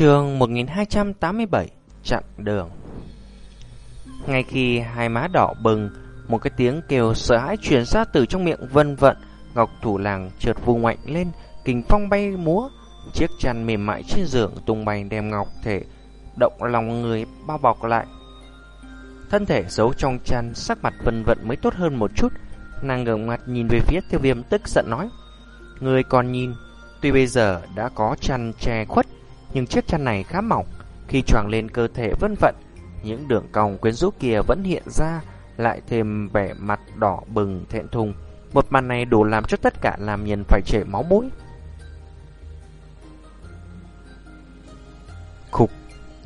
Trường 1287 Chặn đường. Ngay khi hai má đỏ bừng, Một cái tiếng kêu sợ hãi truyền ra từ trong miệng vân vận Ngọc thủ làng trượt vùng mạnh lên, Kình phong bay múa, Chiếc chăn mềm mại trên giường tung bay đem ngọc thể Động lòng người bao bọc lại. Thân thể giấu trong chăn, Sắc mặt vân vận mới tốt hơn một chút, Nàng ngẩng mặt nhìn về phía tiêu viêm tức giận nói, Người còn nhìn, Tuy bây giờ đã có chăn che khuất nhưng chiếc chăn này khá mỏng, khi choàng lên cơ thể vân vận, những đường cong quyến rũ kia vẫn hiện ra, lại thêm vẻ mặt đỏ bừng thẹn thùng. Một màn này đủ làm cho tất cả làm nhân phải chảy máu mũi. Khục,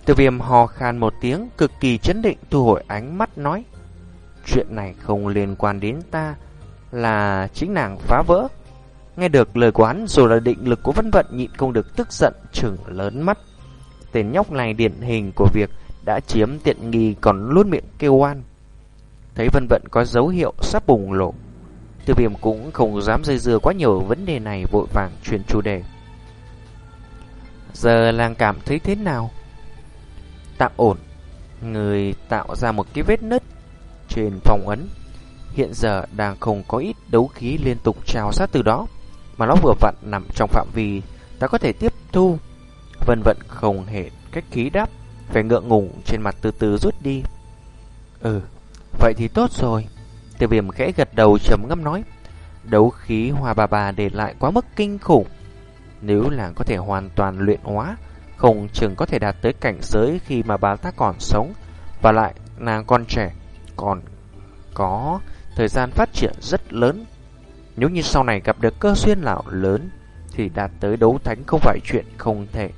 từ viêm hò khan một tiếng, cực kỳ chấn định thu hồi ánh mắt nói. Chuyện này không liên quan đến ta, là chính nàng phá vỡ. Nghe được lời của hắn rồi là định lực của Vân Vận nhịn không được tức giận, trừng lớn mắt. Tên nhóc này điển hình của việc đã chiếm tiện nghi còn luôn miệng kêu oan. Thấy Vân Vận có dấu hiệu sắp bùng lộ. Tiêu viêm cũng không dám dây dưa quá nhiều vấn đề này, vội vàng chuyển chủ đề. Giờ làng cảm thấy thế nào? Tạm ổn. Người tạo ra một cái vết nứt trên phòng ấn. Hiện giờ đang không có ít đấu khí liên tục trào sát từ đó mà nó vừa vặn nằm trong phạm vi ta có thể tiếp thu. Vân vận không hề cách khí đáp, vẻ ngượng ngùng trên mặt từ từ rút đi. Ừ, vậy thì tốt rồi. Tiêu viêm khẽ gật đầu trầm ngâm nói. Đấu khí hoa bà bà để lại quá mức kinh khủng. Nếu là có thể hoàn toàn luyện hóa, không chừng có thể đạt tới cảnh giới khi mà bà ta còn sống. Và lại, nàng con trẻ, còn có thời gian phát triển rất lớn nếu như sau này gặp được cơ duyên lão lớn, Thì đạt tới đấu thánh không phải chuyện không thể.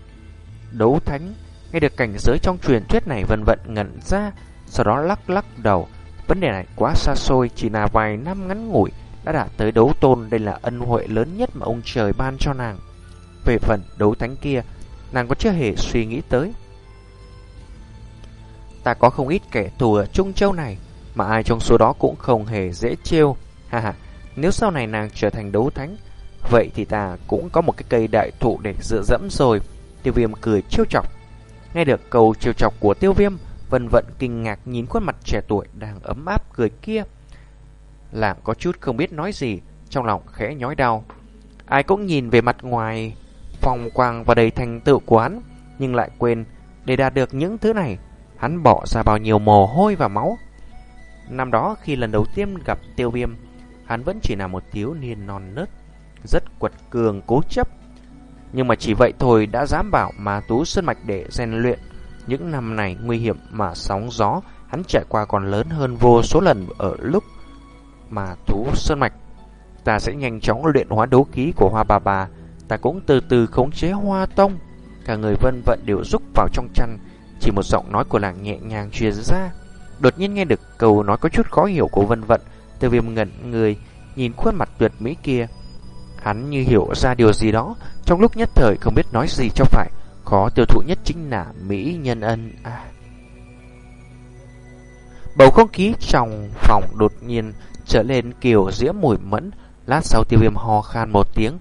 Đấu thánh, Nghe được cảnh giới trong truyền thuyết này vân vận ngẩn ra, Sau đó lắc lắc đầu. Vấn đề này quá xa xôi, Chỉ là vài năm ngắn ngủi Đã đạt tới đấu tôn, Đây là ân huệ lớn nhất mà ông trời ban cho nàng. Về phần đấu thánh kia, Nàng có chưa hề suy nghĩ tới. Ta có không ít kẻ thù ở Trung Châu này, Mà ai trong số đó cũng không hề dễ trêu Ha ha nếu sau này nàng trở thành đấu thánh, vậy thì ta cũng có một cái cây đại thụ để dựa dẫm rồi. Tiêu viêm cười trêu chọc. Nghe được câu trêu chọc của tiêu viêm, vân vận kinh ngạc nhìn khuôn mặt trẻ tuổi đang ấm áp cười kia. Làm có chút không biết nói gì, trong lòng khẽ nhói đau. Ai cũng nhìn về mặt ngoài, phong quang và đầy thành tựu của hắn, nhưng lại quên để đạt được những thứ này, hắn bỏ ra bao nhiêu mồ hôi và máu. Năm đó khi lần đầu tiên gặp tiêu viêm, hắn vẫn chỉ là một thiếu niên non nớt, rất quật cường cố chấp. Nhưng mà chỉ vậy thôi đã dám bảo mà Tú Sơn Mạch để rèn luyện. Những năm này nguy hiểm mà sóng gió, hắn trải qua còn lớn hơn vô số lần ở lúc mà Tú Sơn Mạch. Ta sẽ nhanh chóng luyện hóa đấu khí của hoa bà bà, ta cũng từ từ khống chế hoa tông. Cả người vân vận đều rúc vào trong chăn, chỉ một giọng nói của làng nhẹ nhàng truyền ra. Đột nhiên nghe được câu nói có chút khó hiểu của vân vận, Tiêu viêm ngẩn người, Nhìn khuôn mặt tuyệt mỹ kia, Hắn như hiểu ra điều gì đó, Trong lúc nhất thời không biết nói gì cho phải, Khó tiêu thụ nhất chính là Mỹ nhân ân à. Bầu không khí trong phòng đột nhiên trở lên kiểu dĩa mùi mẫn, Lát sau tiêu viêm ho khan một tiếng,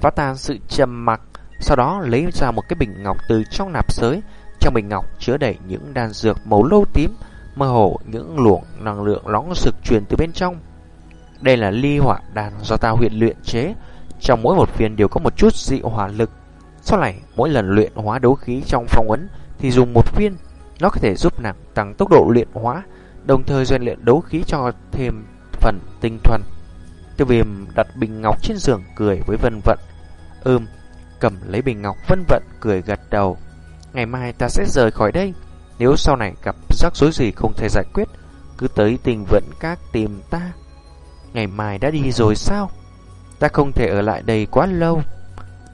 Phá tan sự trầm mặc, Sau đó lấy ra một cái bình ngọc từ trong nạp sới, Trong bình ngọc chứa đầy những đan dược màu lâu tím mơ hồ những luồng năng lượng nóng sực truyền từ bên trong. Đây là ly hỏa đan do ta huyện luyện chế, trong mỗi một viên đều có một chút dị hỏa lực. Sau này, mỗi lần luyện hóa đấu khí trong phong ấn thì dùng một viên, nó có thể giúp nàng tăng tốc độ luyện hóa, đồng thời rèn luyện đấu khí cho thêm phần tinh thuần. Tiêu viêm đặt bình ngọc trên giường cười với vân vận. ôm, cầm lấy bình ngọc vân vận cười gật đầu. Ngày mai ta sẽ rời khỏi đây. Nếu sau này gặp rắc rối gì không thể giải quyết, cứ tới tình vận các tìm ta. Ngày mai đã đi rồi sao? Ta không thể ở lại đây quá lâu.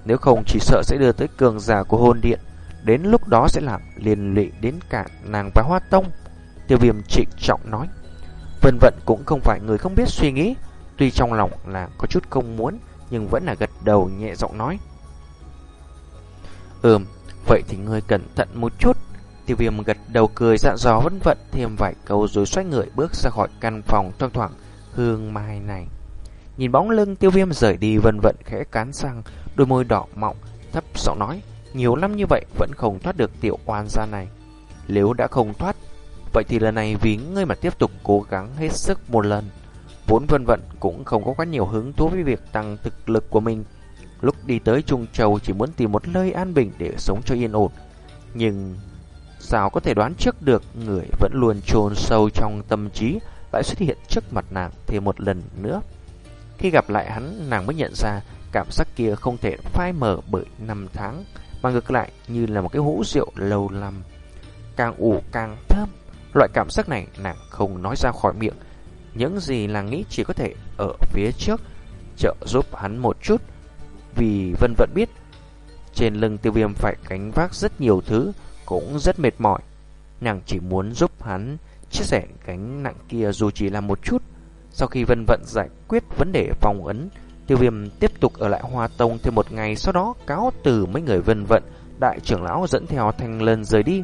Nếu không chỉ sợ sẽ đưa tới cường giả của hôn điện. Đến lúc đó sẽ làm liên lụy đến cả nàng và hoa tông. Tiêu viêm trịnh trọng nói. Vân vận cũng không phải người không biết suy nghĩ. Tuy trong lòng là có chút không muốn, nhưng vẫn là gật đầu nhẹ giọng nói. Ừm, vậy thì ngươi cẩn thận một chút. Tiêu viêm gật đầu cười dặn dò vẫn vận thêm vài câu rồi xoay người bước ra khỏi căn phòng thoang thoảng hương mai này. Nhìn bóng lưng tiêu viêm rời đi vân vận khẽ cán sang đôi môi đỏ mọng, thấp giọng nói, Nhiều năm như vậy vẫn không thoát được tiểu oan gia này. Nếu đã không thoát, vậy thì lần này vì ngươi mà tiếp tục cố gắng hết sức một lần. Vốn vân vận cũng không có quá nhiều hứng thú với việc tăng thực lực của mình. Lúc đi tới Trung Châu chỉ muốn tìm một nơi an bình để sống cho yên ổn. Nhưng sao có thể đoán trước được người vẫn luôn chôn sâu trong tâm trí lại xuất hiện trước mặt nàng thêm một lần nữa. Khi gặp lại hắn, nàng mới nhận ra cảm giác kia không thể phai mở bởi năm tháng, mà ngược lại như là một cái hũ rượu lâu năm. Càng ủ càng thơm, loại cảm giác này nàng không nói ra khỏi miệng. Những gì nàng nghĩ chỉ có thể ở phía trước, trợ giúp hắn một chút. Vì Vân vẫn biết, trên lưng tiêu viêm phải gánh vác rất nhiều thứ, cũng rất mệt mỏi. Nàng chỉ muốn giúp hắn chia sẻ gánh nặng kia dù chỉ là một chút. Sau khi Vân Vận giải quyết vấn đề phòng ấn, Tiêu Viêm tiếp tục ở lại Hoa Tông thêm một ngày, sau đó cáo từ mấy người Vân Vận, đại trưởng lão dẫn theo Thanh Lân rời đi.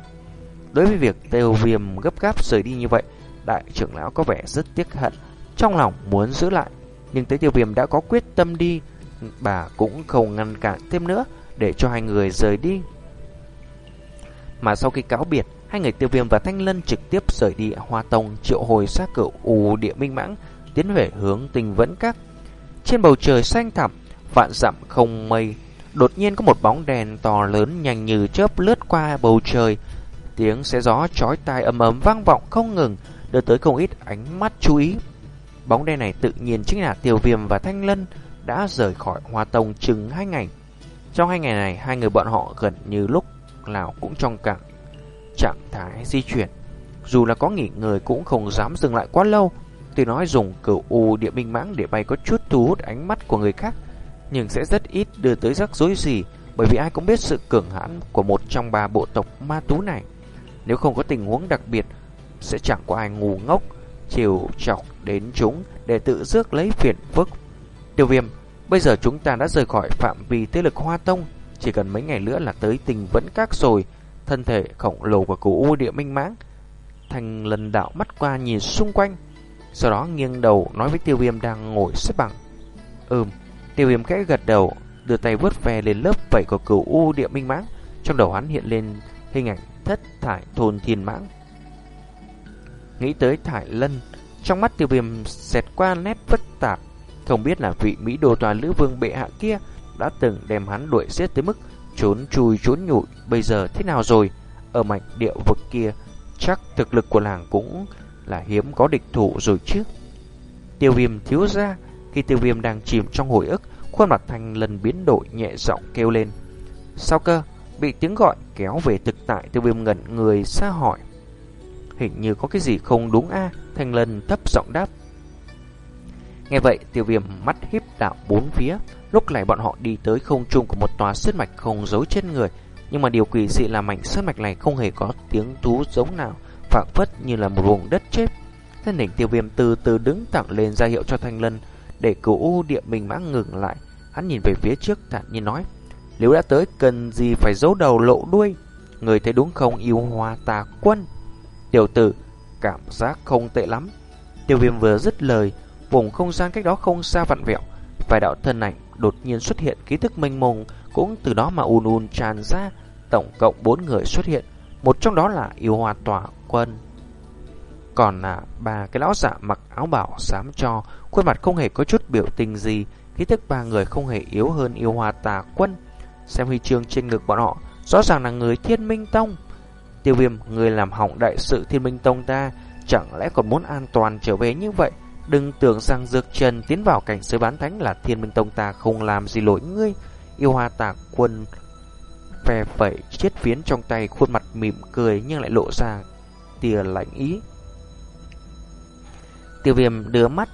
Đối với việc Tiêu Viêm gấp gáp rời đi như vậy, đại trưởng lão có vẻ rất tiếc hận, trong lòng muốn giữ lại, nhưng thấy Tiêu Viêm đã có quyết tâm đi, bà cũng không ngăn cản thêm nữa để cho hai người rời đi. Mà sau khi cáo biệt, hai người Tiêu Viêm và Thanh Lân trực tiếp rời đi Hoa Tông triệu hồi sát cửu U Địa Minh Mãng tiến về hướng tình Vẫn Các. Trên bầu trời xanh thẳm, vạn dặm không mây, đột nhiên có một bóng đèn to lớn nhanh như chớp lướt qua bầu trời. Tiếng xé gió chói tai ầm ầm vang vọng không ngừng, đưa tới không ít ánh mắt chú ý. Bóng đen này tự nhiên chính là Tiêu Viêm và Thanh Lân đã rời khỏi Hoa Tông chừng hai ngày. Trong hai ngày này, hai người bọn họ gần như lúc nào cũng trong cảng trạng thái di chuyển. Dù là có nghỉ người cũng không dám dừng lại quá lâu. Tuy nói dùng cửu u địa minh mãng để bay có chút thu hút ánh mắt của người khác, nhưng sẽ rất ít đưa tới rắc rối gì, bởi vì ai cũng biết sự cường hãn của một trong ba bộ tộc ma tú này. Nếu không có tình huống đặc biệt, sẽ chẳng có ai ngu ngốc, chiều chọc đến chúng để tự rước lấy phiền phức. Tiêu viêm, bây giờ chúng ta đã rời khỏi phạm vi thế lực Hoa Tông, chỉ cần mấy ngày nữa là tới tình vẫn các rồi, thân thể khổng lồ của cửu u địa minh mãng. Thành lần đạo mắt qua nhìn xung quanh, sau đó nghiêng đầu nói với tiêu viêm đang ngồi xếp bằng. Ừm, tiêu viêm khẽ gật đầu, đưa tay vớt về lên lớp vảy của cửu u địa minh mãng. Trong đầu hắn hiện lên hình ảnh thất thải thôn thiên mãng. Nghĩ tới thải lân, trong mắt tiêu viêm xẹt qua nét phức tạp. Không biết là vị Mỹ đồ toàn lữ vương bệ hạ kia đã từng đem hắn đuổi giết tới mức trốn chui trốn nhụi, bây giờ thế nào rồi? Ở mảnh địa vực kia, chắc thực lực của làng cũng là hiếm có địch thủ rồi chứ. Tiêu viêm thiếu ra, khi tiêu viêm đang chìm trong hồi ức, khuôn mặt thành lần biến đổi nhẹ giọng kêu lên. Sao cơ? Bị tiếng gọi kéo về thực tại tiêu viêm ngẩn người xa hỏi. Hình như có cái gì không đúng a Thanh lần thấp giọng đáp. Nghe vậy, tiêu viêm mắt híp đạo bốn phía. Lúc này bọn họ đi tới không trung của một tòa sơn mạch không giấu trên người. Nhưng mà điều kỳ dị là mảnh sơn mạch này không hề có tiếng thú giống nào, phảng phất như là một vùng đất chết. Thân hình tiêu viêm từ từ đứng thẳng lên ra hiệu cho Thanh Lân để cửu u địa mình mã ngừng lại. Hắn nhìn về phía trước thản nhiên nói, nếu đã tới cần gì phải giấu đầu lộ đuôi, người thấy đúng không yêu hoa tà quân. Tiểu tử, cảm giác không tệ lắm. Tiêu viêm vừa dứt lời, vùng không gian cách đó không xa vặn vẹo, vài đạo thân ảnh đột nhiên xuất hiện ký thức mênh mông cũng từ đó mà ùn ùn tràn ra, tổng cộng bốn người xuất hiện, một trong đó là yêu hoa tỏa quân. Còn là ba cái lão giả mặc áo bảo xám cho, khuôn mặt không hề có chút biểu tình gì, ký thức ba người không hề yếu hơn yêu hoa tà quân. Xem huy chương trên ngực bọn họ, rõ ràng là người thiên minh tông. Tiêu viêm, người làm hỏng đại sự thiên minh tông ta, chẳng lẽ còn muốn an toàn trở về như vậy? Đừng tưởng rằng dược trần tiến vào cảnh giới bán thánh là thiên minh tông ta không làm gì lỗi ngươi. Yêu hoa tạc quân phe phẩy chiết phiến trong tay khuôn mặt mỉm cười nhưng lại lộ ra tia lạnh ý. Tiêu viêm đưa mắt,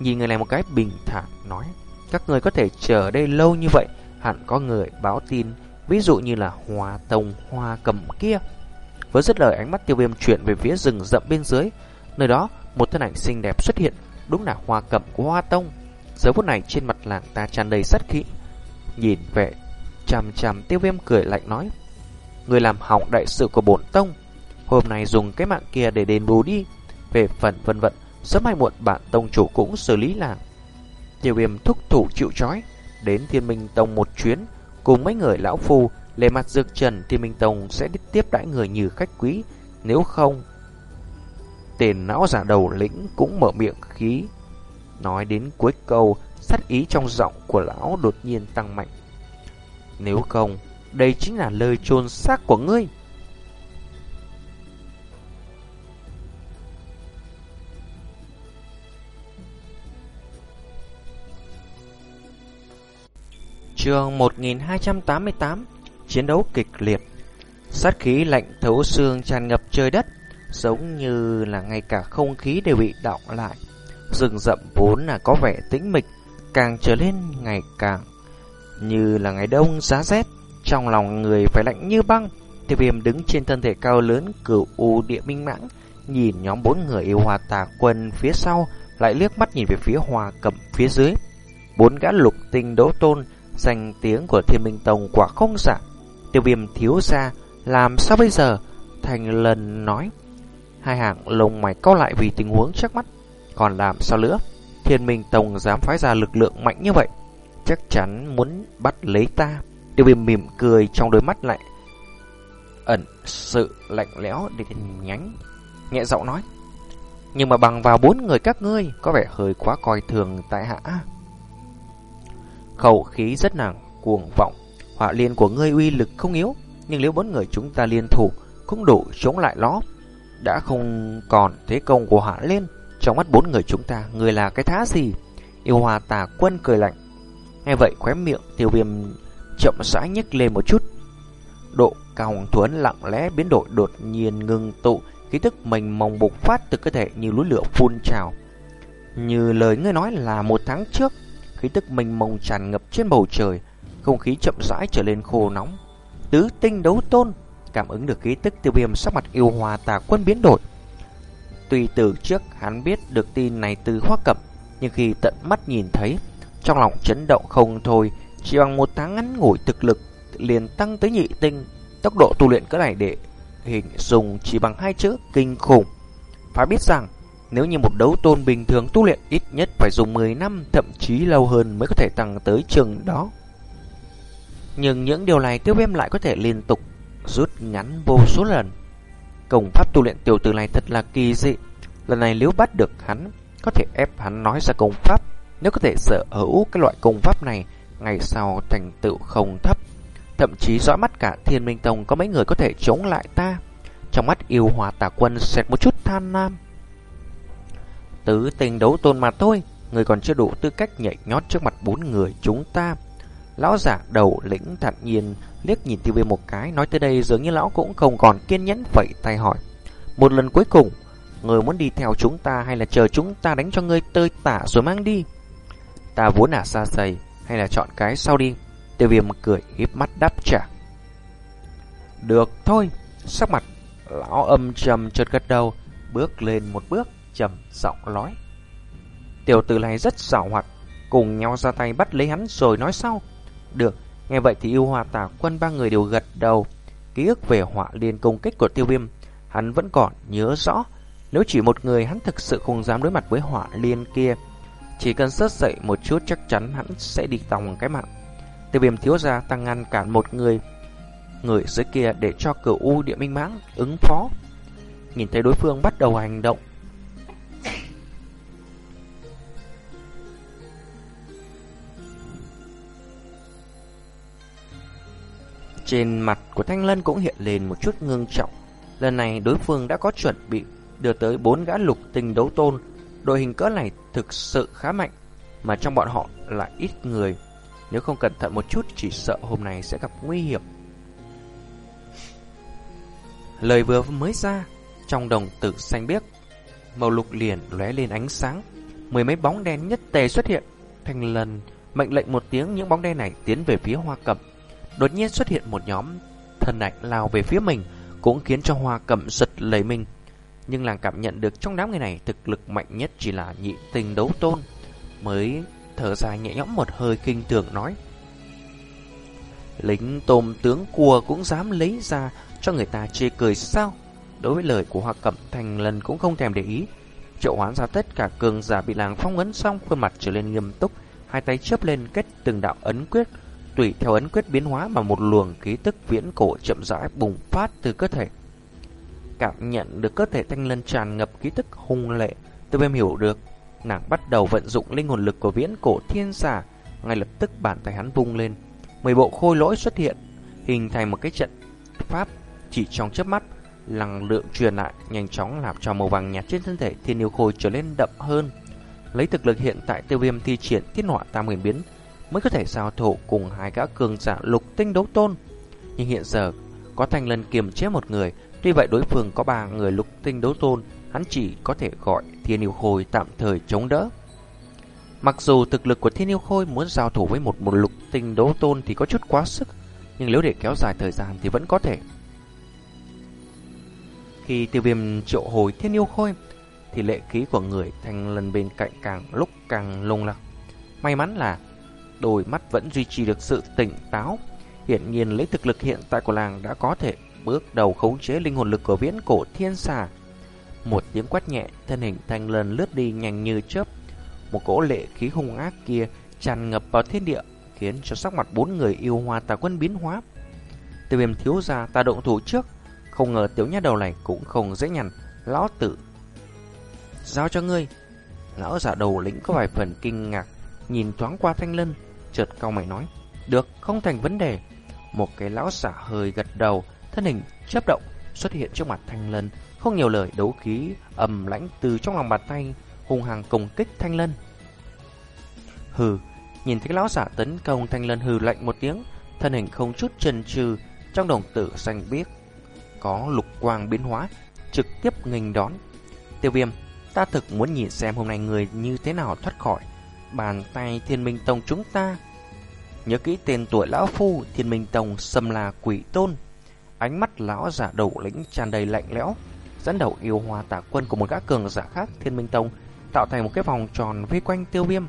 nhìn người này một cái bình thản nói. Các người có thể chờ đây lâu như vậy, hẳn có người báo tin, ví dụ như là hoa tông hoa cầm kia. Với rất lời ánh mắt tiêu viêm chuyển về phía rừng rậm bên dưới, nơi đó một thân ảnh xinh đẹp xuất hiện đúng là hoa cẩm của hoa tông. Giờ phút này trên mặt làng ta tràn đầy sát khí. Nhìn vẻ chằm chằm tiêu viêm cười lạnh nói. Người làm hỏng đại sự của bổn tông. Hôm nay dùng cái mạng kia để đền bù đi. Về phần vân vận, sớm hay muộn bạn tông chủ cũng xử lý làng. Tiêu viêm thúc thủ chịu trói đến thiên minh tông một chuyến cùng mấy người lão phu Lề mặt dược trần thiên Minh Tông sẽ tiếp đãi người như khách quý, nếu không Tên não giả đầu lĩnh cũng mở miệng khí, Nói đến cuối câu, Sát ý trong giọng của lão đột nhiên tăng mạnh. Nếu không, Đây chính là lời chôn xác của ngươi. Trường 1288 Chiến đấu kịch liệt. Sát khí lạnh thấu xương tràn ngập trời đất. Giống như là ngay cả không khí đều bị đọng lại. Rừng rậm vốn là có vẻ tĩnh mịch, Càng trở lên ngày càng Như là ngày đông giá rét. Trong lòng người phải lạnh như băng Tiêu viêm đứng trên thân thể cao lớn Cửu u địa minh mãng, Nhìn nhóm bốn người yêu hòa tà quân phía sau, Lại liếc mắt nhìn về phía hòa cẩm phía dưới. Bốn gã lục tinh đấu tôn Danh tiếng của thiên minh tông quả không giả. Tiêu viêm thiếu ra Làm sao bây giờ? Thành lần nói Hai hàng lông mày cao lại vì tình huống trước mắt. Còn làm sao nữa? Thiên minh tông dám phái ra lực lượng mạnh như vậy? Chắc chắn muốn bắt lấy ta. Tiêu viêm mỉm cười trong đôi mắt lại. Ẩn sự lạnh lẽo để nhánh, Nhẹ giọng nói. Nhưng mà bằng vào bốn người các ngươi, Có vẻ hơi quá coi thường tại hạ. Khẩu khí rất nặng, cuồng vọng. Họa liên của ngươi uy lực không yếu, Nhưng nếu bốn người chúng ta liên thủ, Cũng đủ chống lại nó. Đã không còn thế công của Hạ liên. Trong mắt bốn người chúng ta Người là cái thá gì? Yêu hòa tà quân cười lạnh. Nghe vậy khóe miệng tiêu viêm chậm rãi nhếch lên một chút. Độ cao hoàng thuấn lặng lẽ biến đổi đột nhiên ngừng tụ Khí tức mình mong bộc phát từ cơ thể như núi lửa phun trào. Như lời ngươi nói là một tháng trước khí tức mình mông tràn ngập trên bầu trời, không khí chậm rãi trở lên khô nóng. Tứ tinh đấu tôn, cảm ứng được khí tức tiêu viêm sắc mặt yêu hòa tà quân biến đổi. Tuy từ trước hắn biết được tin này từ hoa cẩm, nhưng khi tận mắt nhìn thấy, trong lòng chấn động không thôi, chỉ bằng một tháng ngắn ngủi thực lực liền tăng tới nhị tinh, tốc độ tu luyện cỡ này để hình dùng chỉ bằng hai chữ kinh khủng. Phải biết rằng, nếu như một đấu tôn bình thường tu luyện ít nhất phải dùng 10 năm, thậm chí lâu hơn mới có thể tăng tới chừng đó. Nhưng những điều này tiêu viêm lại có thể liên tục rút ngắn vô số lần. Công pháp tu luyện tiểu tử này thật là kỳ dị. Lần này nếu bắt được hắn, có thể ép hắn nói ra công pháp. Nếu có thể sở hữu cái loại công pháp này, ngày sau thành tựu không thấp. Thậm chí dõi mắt cả thiên minh tông có mấy người có thể chống lại ta. Trong mắt yêu hòa tà quân xẹt một chút than nam. Tứ tình đấu tôn mà thôi Người còn chưa đủ tư cách nhảy nhót trước mặt bốn người chúng ta Lão giả đầu lĩnh thản nhiên liếc nhìn tiêu viêm một cái Nói tới đây dường như lão cũng không còn kiên nhẫn vậy tay hỏi Một lần cuối cùng Người muốn đi theo chúng ta hay là chờ chúng ta đánh cho ngươi tơi tả rồi mang đi Ta vốn là xa xầy Hay là chọn cái sau đi Tiêu viêm cười híp mắt đáp trả Được thôi Sắc mặt lão âm trầm chợt gật đầu Bước lên một bước trầm giọng nói. Tiểu tử này rất xảo hoạt, cùng nhau ra tay bắt lấy hắn rồi nói sau. Được, nghe vậy thì yêu hòa tả quân ba người đều gật đầu. Ký ức về họa liên công kích của tiêu viêm, hắn vẫn còn nhớ rõ. Nếu chỉ một người hắn thực sự không dám đối mặt với họa liên kia, chỉ cần sớt dậy một chút chắc chắn hắn sẽ đi tòng cái mạng. Tiêu viêm thiếu ra tăng ngăn cản một người, người dưới kia để cho cửu u địa minh mãng ứng phó. Nhìn thấy đối phương bắt đầu hành động, Trên mặt của Thanh Lân cũng hiện lên một chút ngưng trọng. Lần này đối phương đã có chuẩn bị đưa tới bốn gã lục tinh đấu tôn. Đội hình cỡ này thực sự khá mạnh, mà trong bọn họ lại ít người. Nếu không cẩn thận một chút chỉ sợ hôm nay sẽ gặp nguy hiểm. Lời vừa mới ra, trong đồng tử xanh biếc, màu lục liền lóe lên ánh sáng. Mười mấy bóng đen nhất tề xuất hiện. Thanh Lân mệnh lệnh một tiếng những bóng đen này tiến về phía hoa cẩm. Đột nhiên xuất hiện một nhóm thân ảnh lao về phía mình, cũng khiến cho Hoa Cẩm giật lấy mình. Nhưng làng cảm nhận được trong đám người này thực lực mạnh nhất chỉ là nhị tình đấu tôn. Mới thở dài nhẹ nhõm một hơi kinh tưởng nói. Lính tôm tướng cua cũng dám lấy ra cho người ta chê cười sao? Đối với lời của Hoa Cẩm thành lần cũng không thèm để ý. Triệu hoán ra tất cả cường giả bị làng phong ấn xong, khuôn mặt trở lên nghiêm túc, hai tay chớp lên kết từng đạo ấn quyết, tùy theo ấn quyết biến hóa mà một luồng khí tức viễn cổ chậm rãi bùng phát từ cơ thể. Cảm nhận được cơ thể thanh lân tràn ngập khí tức hung lệ, Tiêu Viêm hiểu được, nàng bắt đầu vận dụng linh hồn lực của viễn cổ thiên xà, ngay lập tức bàn tay hắn vung lên, mười bộ khôi lỗi xuất hiện, hình thành một cái trận pháp chỉ trong chớp mắt, năng lượng truyền lại nhanh chóng làm cho màu vàng nhạt trên thân thể thiên yêu khôi trở lên đậm hơn. Lấy thực lực hiện tại Tiêu Viêm thi triển tiết họa tam huyền biến mới có thể giao thủ cùng hai gã cường giả lục tinh đấu tôn. Nhưng hiện giờ có thanh lân kiềm chế một người, tuy vậy đối phương có ba người lục tinh đấu tôn, hắn chỉ có thể gọi thiên yêu khôi tạm thời chống đỡ. Mặc dù thực lực của thiên yêu khôi muốn giao thủ với một một lục tinh đấu tôn thì có chút quá sức, nhưng nếu để kéo dài thời gian thì vẫn có thể. Khi tiêu viêm triệu hồi thiên yêu khôi, thì lệ khí của người thanh lần bên cạnh càng lúc càng lung lặng. May mắn là đôi mắt vẫn duy trì được sự tỉnh táo. hiển nhiên lấy thực lực hiện tại của làng đã có thể bước đầu khống chế linh hồn lực của viễn cổ thiên xà. Một tiếng quát nhẹ, thân hình thanh lần lướt đi nhanh như chớp. Một cỗ lệ khí hung ác kia tràn ngập vào thiên địa, khiến cho sắc mặt bốn người yêu hoa tà quân biến hóa. Tiêu viêm thiếu ra ta động thủ trước, không ngờ tiểu nha đầu này cũng không dễ nhằn, lão tử. Giao cho ngươi. Lão giả đầu lĩnh có vài phần kinh ngạc, nhìn thoáng qua thanh lân, chợt cao mày nói. Được, không thành vấn đề. Một cái lão giả hơi gật đầu, thân hình chấp động, xuất hiện trước mặt thanh lân, không nhiều lời đấu khí ầm lãnh từ trong lòng bàn tay, hung hăng công kích thanh lân. Hừ, nhìn thấy lão giả tấn công thanh lân hừ lạnh một tiếng, thân hình không chút chần chừ, trong đồng tử xanh biếc có lục quang biến hóa, trực tiếp nghênh đón. Tiêu viêm, ta thực muốn nhìn xem hôm nay người như thế nào thoát khỏi bàn tay thiên minh tông chúng ta. Nhớ kỹ tên tuổi lão phu thiên minh tông xâm là quỷ tôn. Ánh mắt lão giả đầu lĩnh tràn đầy lạnh lẽo, dẫn đầu yêu hoa tả quân của một gã cường giả khác thiên minh tông tạo thành một cái vòng tròn vây quanh tiêu viêm.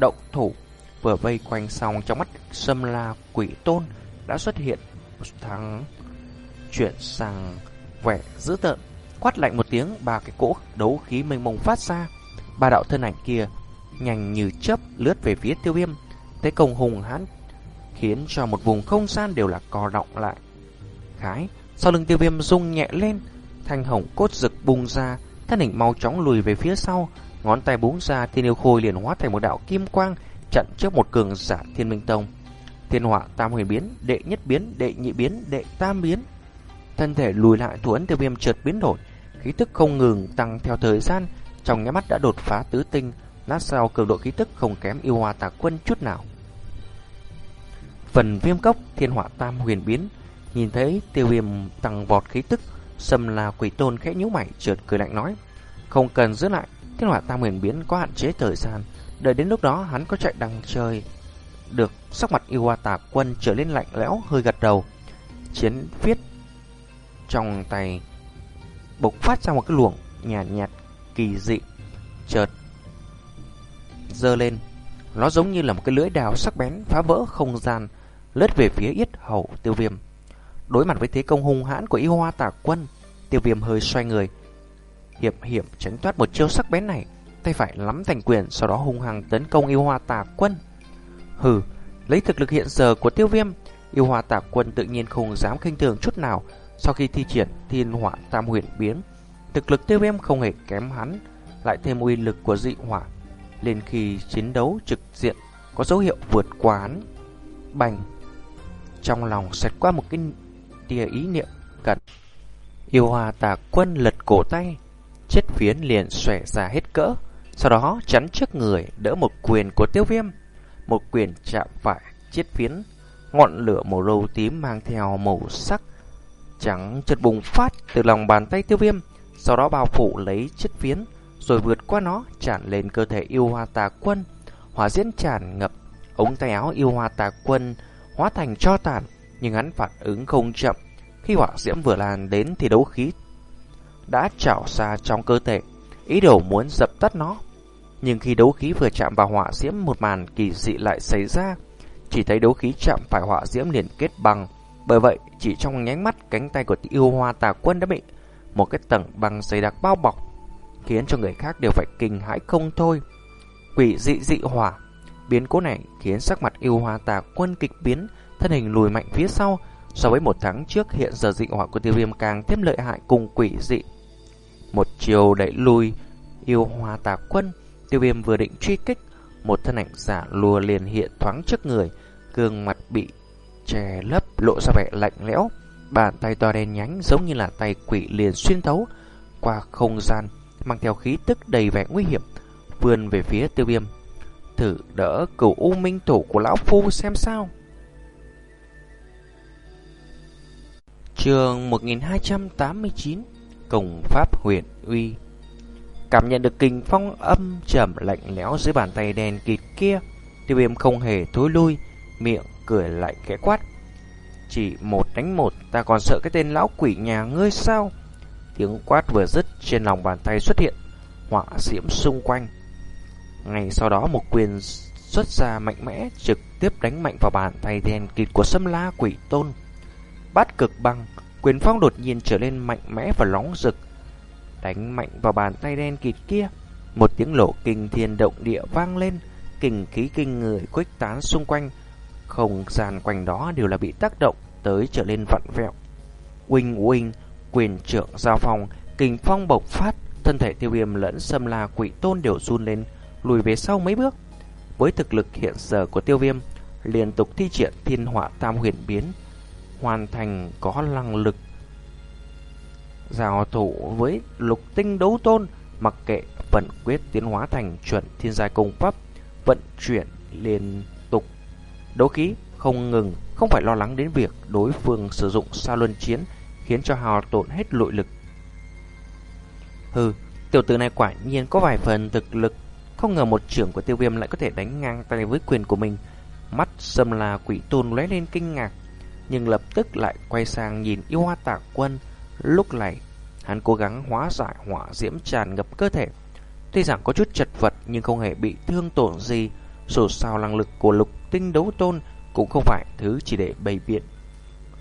Động thủ vừa vây quanh xong trong mắt xâm la quỷ tôn đã xuất hiện thắng chuyển sang vẻ dữ tợn, quát lạnh một tiếng ba cái cỗ đấu khí mênh mông phát ra. Ba đạo thân ảnh kia nhanh như chớp lướt về phía tiêu viêm, thế công hùng hãn khiến cho một vùng không gian đều là co động lại. Khái, sau lưng tiêu viêm rung nhẹ lên, thanh hồng cốt rực bùng ra, thân hình mau chóng lùi về phía sau, ngón tay búng ra thiên yêu khôi liền hóa thành một đạo kim quang chặn trước một cường giả thiên minh tông. Thiên họa tam huyền biến, đệ nhất biến, đệ nhị biến, đệ tam biến. Thân thể lùi lại thủ ấn tiêu viêm trượt biến đổi, khí tức không ngừng tăng theo thời gian, trong nháy mắt đã đột phá tứ tinh, lát sau cường độ khí tức không kém yêu hoa tà quân chút nào. Phần viêm cốc thiên họa tam huyền biến, nhìn thấy tiêu viêm tăng vọt khí tức, sầm là quỷ tôn khẽ nhíu mày trượt cười lạnh nói, không cần giữ lại, thiên họa tam huyền biến có hạn chế thời gian, đợi đến lúc đó hắn có chạy đằng trời. Được, sắc mặt yêu hoa tà quân trở lên lạnh lẽo hơi gật đầu. Chiến viết trong tay bộc phát ra một cái luồng nhạt nhạt kỳ dị chợt giơ lên. Nó giống như là một cái lưỡi đào sắc bén phá vỡ không gian lướt về phía yết hầu tiêu viêm đối mặt với thế công hung hãn của yêu hoa tà quân tiêu viêm hơi xoay người hiệp hiểm tránh thoát một chiêu sắc bén này tay phải nắm thành quyền sau đó hung hăng tấn công yêu hoa tà quân hừ lấy thực lực hiện giờ của tiêu viêm yêu hoa tà quân tự nhiên không dám khinh thường chút nào sau khi thi triển thiên hỏa tam huyền biến, thực lực tiêu viêm không hề kém hắn, lại thêm uy lực của dị hỏa. Lên khi chiến đấu trực diện có dấu hiệu vượt quá hắn. Bành! Trong lòng xẹt qua một cái tia ý niệm cận. Yêu hòa tà quân lật cổ tay, chết phiến liền xòe ra hết cỡ, sau đó chắn trước người đỡ một quyền của tiêu viêm. Một quyền chạm phải chết phiến, ngọn lửa màu râu tím mang theo màu sắc trắng chợt bùng phát từ lòng bàn tay tiêu viêm, sau đó bao phủ lấy chết phiến, rồi vượt qua nó tràn lên cơ thể yêu hoa tà quân. Hỏa diễm tràn ngập, ống tay áo yêu hoa tà quân hóa thành cho tàn, nhưng hắn phản ứng không chậm. Khi hỏa diễm vừa lan đến thì đấu khí đã trào xa trong cơ thể, ý đồ muốn dập tắt nó. Nhưng khi đấu khí vừa chạm vào hỏa diễm một màn kỳ dị lại xảy ra, chỉ thấy đấu khí chạm phải hỏa diễm liền kết bằng, bởi vậy, chỉ trong nhánh mắt cánh tay của yêu hoa tà quân đã bị một cái tầng băng dày đặc bao bọc, khiến cho người khác đều phải kinh hãi không thôi. Quỷ dị dị hỏa, Biến cố này khiến sắc mặt yêu hoa tà quân kịch biến, thân hình lùi mạnh phía sau. So với một tháng trước hiện giờ dị hỏa của tiêu viêm càng thêm lợi hại cùng quỷ dị. Một chiều đẩy lùi yêu hoa tà quân, tiêu viêm vừa định truy kích, một thân ảnh giả lùa liền hiện thoáng trước người, gương mặt bị che lấp lộ ra vẻ lạnh lẽo, bàn tay to đen nhánh giống như là tay quỷ liền xuyên thấu qua không gian, mang theo khí tức đầy vẻ nguy hiểm, vươn về phía tiêu viêm. Thử đỡ cửu u minh thủ của lão phu xem sao. Trường 1289 Công Pháp Huyền Uy Cảm nhận được kinh phong âm trầm lạnh lẽo dưới bàn tay đen kịt kia, tiêu viêm không hề thối lui, miệng cười lại khẽ quát. Chỉ một đánh một, ta còn sợ cái tên lão quỷ nhà ngươi sao? Tiếng quát vừa dứt, trên lòng bàn tay xuất hiện, họa diễm xung quanh. Ngay sau đó một quyền xuất ra mạnh mẽ, trực tiếp đánh mạnh vào bàn tay đen kịt của sâm la quỷ tôn. Bát cực băng, quyền phong đột nhiên trở nên mạnh mẽ và nóng rực, đánh mạnh vào bàn tay đen kịt kia. Một tiếng lộ kinh thiên động địa vang lên, kình khí kinh người khuếch tán xung quanh. Không gian quanh đó đều là bị tác động tới trở lên vặn vẹo. Uinh uinh, quyền trưởng giao phong, kình phong bộc phát, thân thể tiêu viêm lẫn xâm la quỷ tôn đều run lên, lùi về sau mấy bước. Với thực lực hiện giờ của tiêu viêm, liên tục thi triển thiên họa tam huyền biến, hoàn thành có năng lực giao thủ với lục tinh đấu tôn, mặc kệ vận quyết tiến hóa thành chuẩn thiên giai công pháp, vận chuyển liên tục. Đấu khí không ngừng, không phải lo lắng đến việc đối phương sử dụng sa luân chiến, khiến cho hào tổn hết nội lực. Hừ, tiểu tử này quả nhiên có vài phần thực lực, không ngờ một trưởng của tiêu viêm lại có thể đánh ngang tay với quyền của mình. Mắt xâm là quỷ tôn lóe lên kinh ngạc, nhưng lập tức lại quay sang nhìn yêu hoa tạc quân, Lúc này, hắn cố gắng hóa giải hỏa diễm tràn ngập cơ thể. Tuy rằng có chút chật vật nhưng không hề bị thương tổn gì, dù sao năng lực của lục tinh đấu tôn cũng không phải thứ chỉ để bày biện.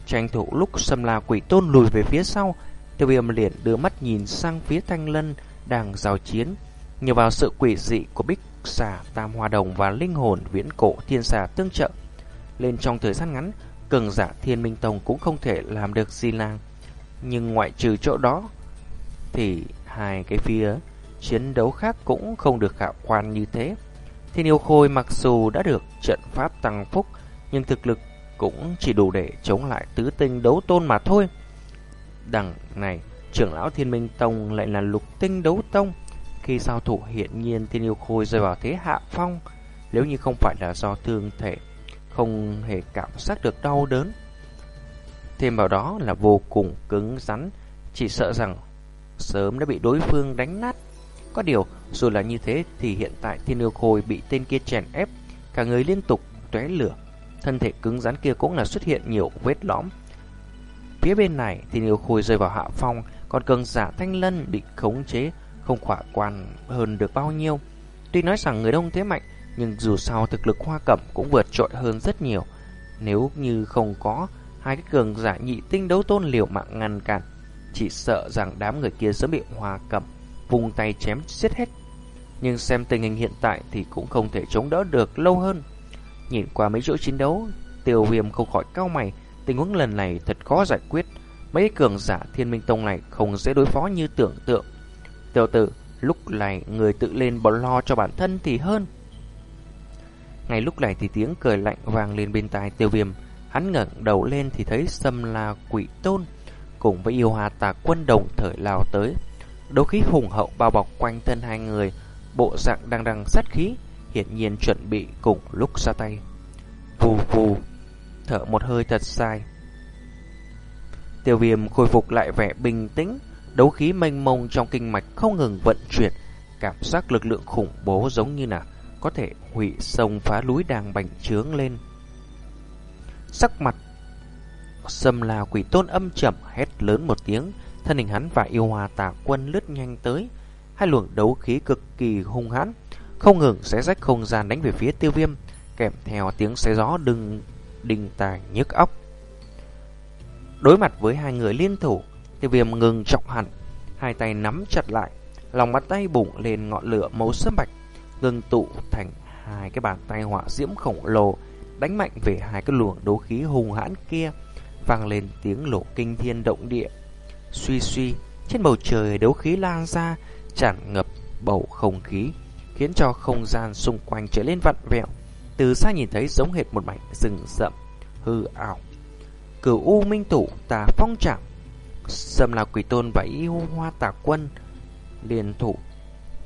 Tranh thủ lúc xâm la quỷ tôn lùi về phía sau, tiêu viêm liền đưa mắt nhìn sang phía thanh lân đang giao chiến. Nhờ vào sự quỷ dị của bích xà tam hoa đồng và linh hồn viễn cổ thiên xà tương trợ. Lên trong thời gian ngắn, cường giả thiên minh tông cũng không thể làm được gì lang. Nhưng ngoại trừ chỗ đó Thì hai cái phía chiến đấu khác cũng không được khả quan như thế Thiên yêu khôi mặc dù đã được trận pháp tăng phúc Nhưng thực lực cũng chỉ đủ để chống lại tứ tinh đấu tôn mà thôi Đằng này trưởng lão thiên minh tông lại là lục tinh đấu tông khi giao thủ hiện nhiên thiên yêu khôi rơi vào thế hạ phong Nếu như không phải là do thương thể Không hề cảm giác được đau đớn Thêm vào đó là vô cùng cứng rắn, chỉ sợ rằng sớm đã bị đối phương đánh nát. Có điều, dù là như thế thì hiện tại thiên yêu khôi bị tên kia chèn ép, cả người liên tục tóe lửa. Thân thể cứng rắn kia cũng là xuất hiện nhiều vết lõm. Phía bên này, thiên yêu khôi rơi vào hạ phong, còn cường giả thanh lân bị khống chế, không khỏa quan hơn được bao nhiêu. Tuy nói rằng người đông thế mạnh, nhưng dù sao thực lực hoa cẩm cũng vượt trội hơn rất nhiều. Nếu như không có hai cái cường giả nhị tinh đấu tôn liều mạng ngăn cản, chỉ sợ rằng đám người kia sớm bị hòa cẩm, vùng tay chém giết hết. Nhưng xem tình hình hiện tại thì cũng không thể chống đỡ được lâu hơn. Nhìn qua mấy chỗ chiến đấu, tiêu viêm không khỏi cao mày, tình huống lần này thật khó giải quyết. Mấy cường giả thiên minh tông này không dễ đối phó như tưởng tượng. Tiểu tử, lúc này người tự lên bỏ lo cho bản thân thì hơn. Ngay lúc này thì tiếng cười lạnh vang lên bên tai tiêu viêm. Hắn ngẩng đầu lên thì thấy Sâm La Quỷ Tôn cùng với yêu hòa tà quân đồng thời lao tới. Đấu khí hùng hậu bao bọc quanh thân hai người, bộ dạng đang đằng sát khí, hiển nhiên chuẩn bị cùng lúc ra tay. Vù vù, thở một hơi thật dài. Tiêu viêm khôi phục lại vẻ bình tĩnh, đấu khí mênh mông trong kinh mạch không ngừng vận chuyển, cảm giác lực lượng khủng bố giống như là có thể hủy sông phá núi đang bành trướng lên. Sắc mặt Sâm là quỷ tôn âm trầm hét lớn một tiếng Thân hình hắn và yêu hòa tà quân lướt nhanh tới Hai luồng đấu khí cực kỳ hung hãn Không ngừng xé rách không gian đánh về phía tiêu viêm Kèm theo tiếng xé gió đừng đình tài nhức óc Đối mặt với hai người liên thủ Tiêu viêm ngừng trọng hẳn Hai tay nắm chặt lại Lòng bàn tay bụng lên ngọn lửa màu sâm bạch Ngừng tụ thành hai cái bàn tay hỏa diễm khổng lồ đánh mạnh về hai cái luồng đấu khí hùng hãn kia, vang lên tiếng lộ kinh thiên động địa. Suy suy, trên bầu trời đấu khí lan ra, tràn ngập bầu không khí, khiến cho không gian xung quanh trở lên vặn vẹo. Từ xa nhìn thấy giống hệt một mảnh rừng rậm, hư ảo. Cửu U Minh Tủ tà phong trạng, Sâm là quỷ tôn và yêu hoa tà quân, liên thủ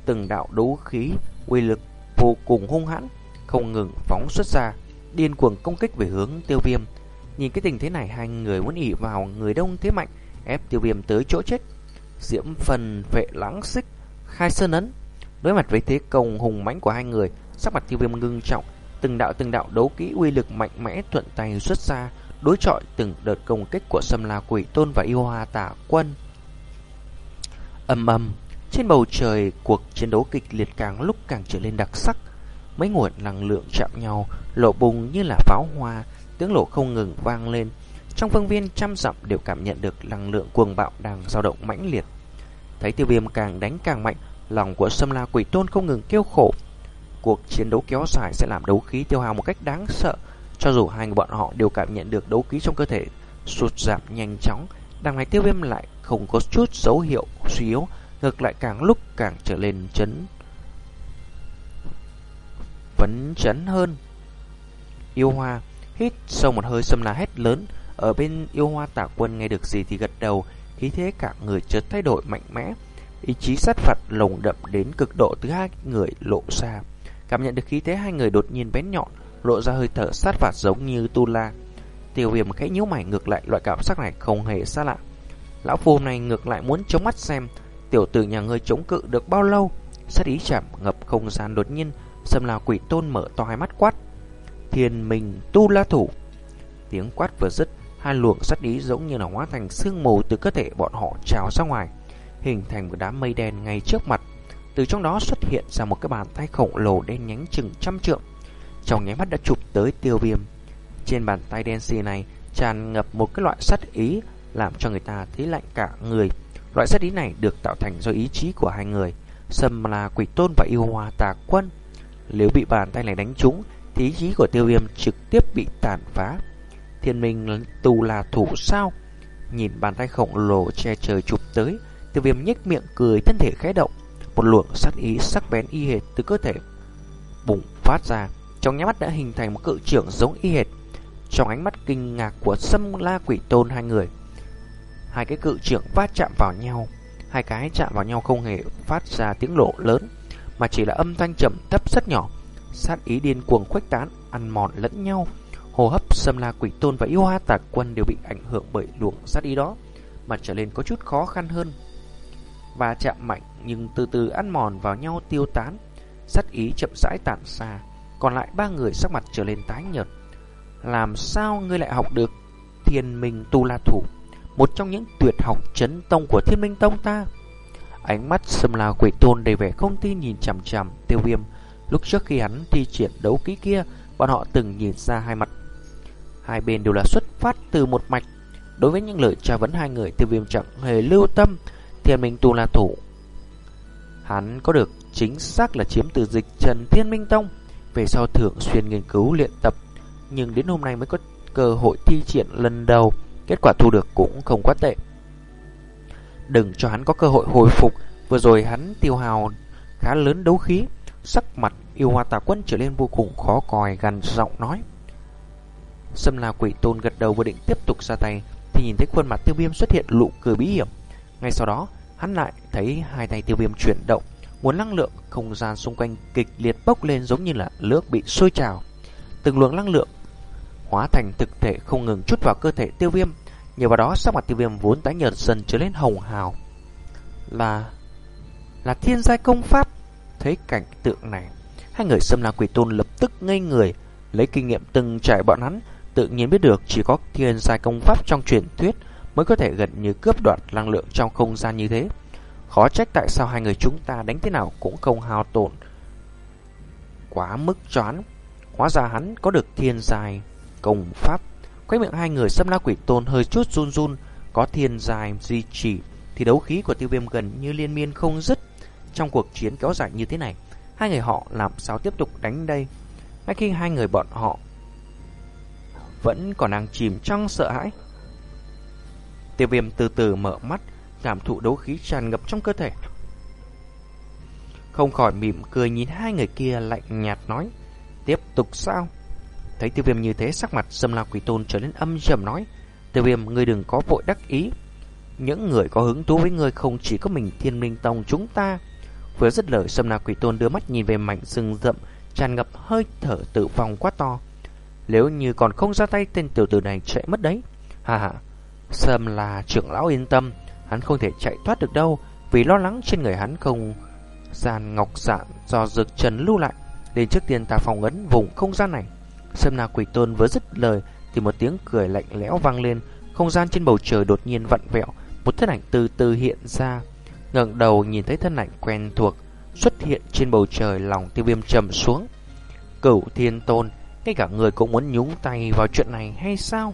từng đạo đấu khí uy lực vô cùng hung hãn, không ngừng phóng xuất ra, điên cuồng công kích về hướng tiêu viêm. Nhìn cái tình thế này, hai người muốn ỉ vào người đông thế mạnh, ép tiêu viêm tới chỗ chết. Diễm phần vệ lãng xích, khai sơn ấn. Đối mặt với thế công hùng mãnh của hai người, sắc mặt tiêu viêm ngưng trọng, từng đạo từng đạo đấu kỹ uy lực mạnh mẽ thuận tay xuất ra, đối chọi từng đợt công kích của Sâm La Quỷ Tôn và Yêu Hoa Tả Quân. Ầm ầm, trên bầu trời, cuộc chiến đấu kịch liệt càng lúc càng trở lên đặc sắc. Mấy nguồn năng lượng chạm nhau, lộ bùng như là pháo hoa, tiếng lộ không ngừng vang lên. Trong phương viên trăm dặm đều cảm nhận được năng lượng cuồng bạo đang dao động mãnh liệt. Thấy tiêu viêm càng đánh càng mạnh, lòng của Sâm La Quỷ Tôn không ngừng kêu khổ. Cuộc chiến đấu kéo dài sẽ làm đấu khí tiêu hao một cách đáng sợ. Cho dù hai người bọn họ đều cảm nhận được đấu khí trong cơ thể sụt giảm nhanh chóng, đằng này tiêu viêm lại không có chút dấu hiệu suy yếu, ngược lại càng lúc càng trở lên chấn vấn chấn hơn. Yêu hoa hít sâu một hơi xâm la hét lớn, ở bên yêu hoa tả quân nghe được gì thì gật đầu, khí thế cả người chợt thay đổi mạnh mẽ, ý chí sát phạt lồng đậm đến cực độ từ hai người lộ ra. Cảm nhận được khí thế hai người đột nhiên bén nhọn, lộ ra hơi thở sát phạt giống như tu la. Tiêu viêm khẽ nhíu mày ngược lại loại cảm giác này không hề xa lạ. Lão phu này ngược lại muốn chống mắt xem tiểu tử nhà ngươi chống cự được bao lâu. Sát ý chạm ngập không gian đột nhiên, xâm lao quỷ tôn mở to hai mắt quát. Thiên minh tu la thủ. Tiếng quát vừa dứt, hai luồng sát ý giống như là hóa thành sương mù từ cơ thể bọn họ trào ra ngoài, hình thành một đám mây đen ngay trước mặt. Từ trong đó xuất hiện ra một cái bàn tay khổng lồ đen nhánh chừng trăm trượng, trong nháy mắt đã chụp tới tiêu viêm. Trên bàn tay đen xì này tràn ngập một cái loại sát ý làm cho người ta thấy lạnh cả người. Loại sát ý này được tạo thành do ý chí của hai người, Sâm là quỷ tôn và yêu hoa tà quân. Nếu bị bàn tay này đánh trúng, thì ý chí của tiêu viêm trực tiếp bị tàn phá. Thiên minh tù là thủ sao? Nhìn bàn tay khổng lồ che trời chụp tới, tiêu viêm nhếch miệng cười thân thể khẽ động. Một luồng sát ý sắc bén y hệt từ cơ thể bùng phát ra, trong nháy mắt đã hình thành một cự trưởng giống y hệt. Trong ánh mắt kinh ngạc của Sâm La Quỷ Tôn hai người, hai cái cự trưởng va chạm vào nhau, hai cái chạm vào nhau không hề phát ra tiếng lộ lớn, mà chỉ là âm thanh trầm thấp rất nhỏ. Sát ý điên cuồng khuếch tán, ăn mòn lẫn nhau. Hô hấp Sâm La Quỷ Tôn và Yêu Hoa Tạc Quân đều bị ảnh hưởng bởi luồng sát ý đó, mà trở nên có chút khó khăn hơn. Và chạm mạnh nhưng từ từ ăn mòn vào nhau tiêu tán, sát ý chậm rãi tản xa, còn lại ba người sắc mặt trở lên tái nhợt. Làm sao ngươi lại học được Thiên Minh Tu La Thủ, một trong những tuyệt học chấn tông của Thiên Minh Tông ta? Ánh mắt Sâm La Quỷ Tôn đầy vẻ không tin nhìn chằm chằm Tiêu Viêm. Lúc trước khi hắn thi triển đấu kỹ kia, bọn họ từng nhìn ra hai mặt. Hai bên đều là xuất phát từ một mạch. Đối với những lời tra vấn hai người, Tiêu Viêm chẳng hề lưu tâm. Thiên Minh Tu La Thủ Hắn có được chính xác là chiếm từ dịch Trần Thiên Minh Tông về sau thường xuyên nghiên cứu, luyện tập, Nhưng đến hôm nay mới có cơ hội thi triển lần đầu. Kết quả thu được cũng không quá tệ. Đừng cho hắn có cơ hội hồi phục. Vừa rồi hắn tiêu hào khá lớn đấu khí, Sắc mặt yêu hoa tà quân trở nên vô cùng khó coi gần giọng nói. Xâm la quỷ tôn gật đầu vừa định tiếp tục ra tay, Thì nhìn thấy khuôn mặt tiêu viêm xuất hiện lụ cười bí hiểm. Ngay sau đó, hắn lại thấy hai tay tiêu viêm chuyển động. Nguồn năng lượng không gian xung quanh kịch liệt bốc lên giống như là nước bị sôi trào. Từng luồng năng lượng hóa thành thực thể không ngừng chút vào cơ thể tiêu viêm. Nhờ vào đó, sắc mặt tiêu viêm vốn tái nhợt dần trở lên hồng hào. Là... là thiên giai công pháp. Thấy cảnh tượng này, Hai người xâm la quỷ tôn lập tức ngây người, Lấy kinh nghiệm từng trải bọn hắn, Tự nhiên biết được chỉ có thiên giai công pháp trong truyền thuyết Mới có thể gần như cướp đoạt năng lượng trong không gian như thế. Khó trách tại sao hai người chúng ta đánh thế nào cũng không hao tổn Quá mức choán Hóa ra hắn có được thiên dài công pháp Quay miệng hai người xâm la quỷ tôn hơi chút run run Có thiên dài duy trì Thì đấu khí của tiêu viêm gần như liên miên không dứt Trong cuộc chiến kéo dài như thế này Hai người họ làm sao tiếp tục đánh đây? Ngay khi hai người bọn họ vẫn còn đang chìm trong sợ hãi. Tiêu viêm từ từ mở mắt, cảm thụ đấu khí tràn ngập trong cơ thể. Không khỏi mỉm cười nhìn hai người kia lạnh nhạt nói, tiếp tục sao? Thấy tiêu viêm như thế sắc mặt xâm la quỷ tôn trở nên âm trầm nói, tiêu viêm ngươi đừng có vội đắc ý. Những người có hứng thú với ngươi không chỉ có mình thiên minh tông chúng ta. Vừa dứt lời xâm la quỷ tôn đưa mắt nhìn về mảnh rừng rậm, tràn ngập hơi thở tự phòng quá to. Nếu như còn không ra tay tên tiểu tử này chạy mất đấy. Hà hà, Sâm là trưởng lão yên tâm, hắn không thể chạy thoát được đâu, vì lo lắng trên người hắn không gian ngọc dạng do dược trần lưu lại. Đến trước tiên ta phòng ấn vùng không gian này. Sâm Na Quỷ Tôn vừa dứt lời thì một tiếng cười lạnh lẽo vang lên, không gian trên bầu trời đột nhiên vặn vẹo, một thân ảnh từ từ hiện ra. Ngẩng đầu nhìn thấy thân ảnh quen thuộc xuất hiện trên bầu trời, lòng tiêu viêm trầm xuống. Cửu Thiên Tôn, ngay cả người cũng muốn nhúng tay vào chuyện này hay sao?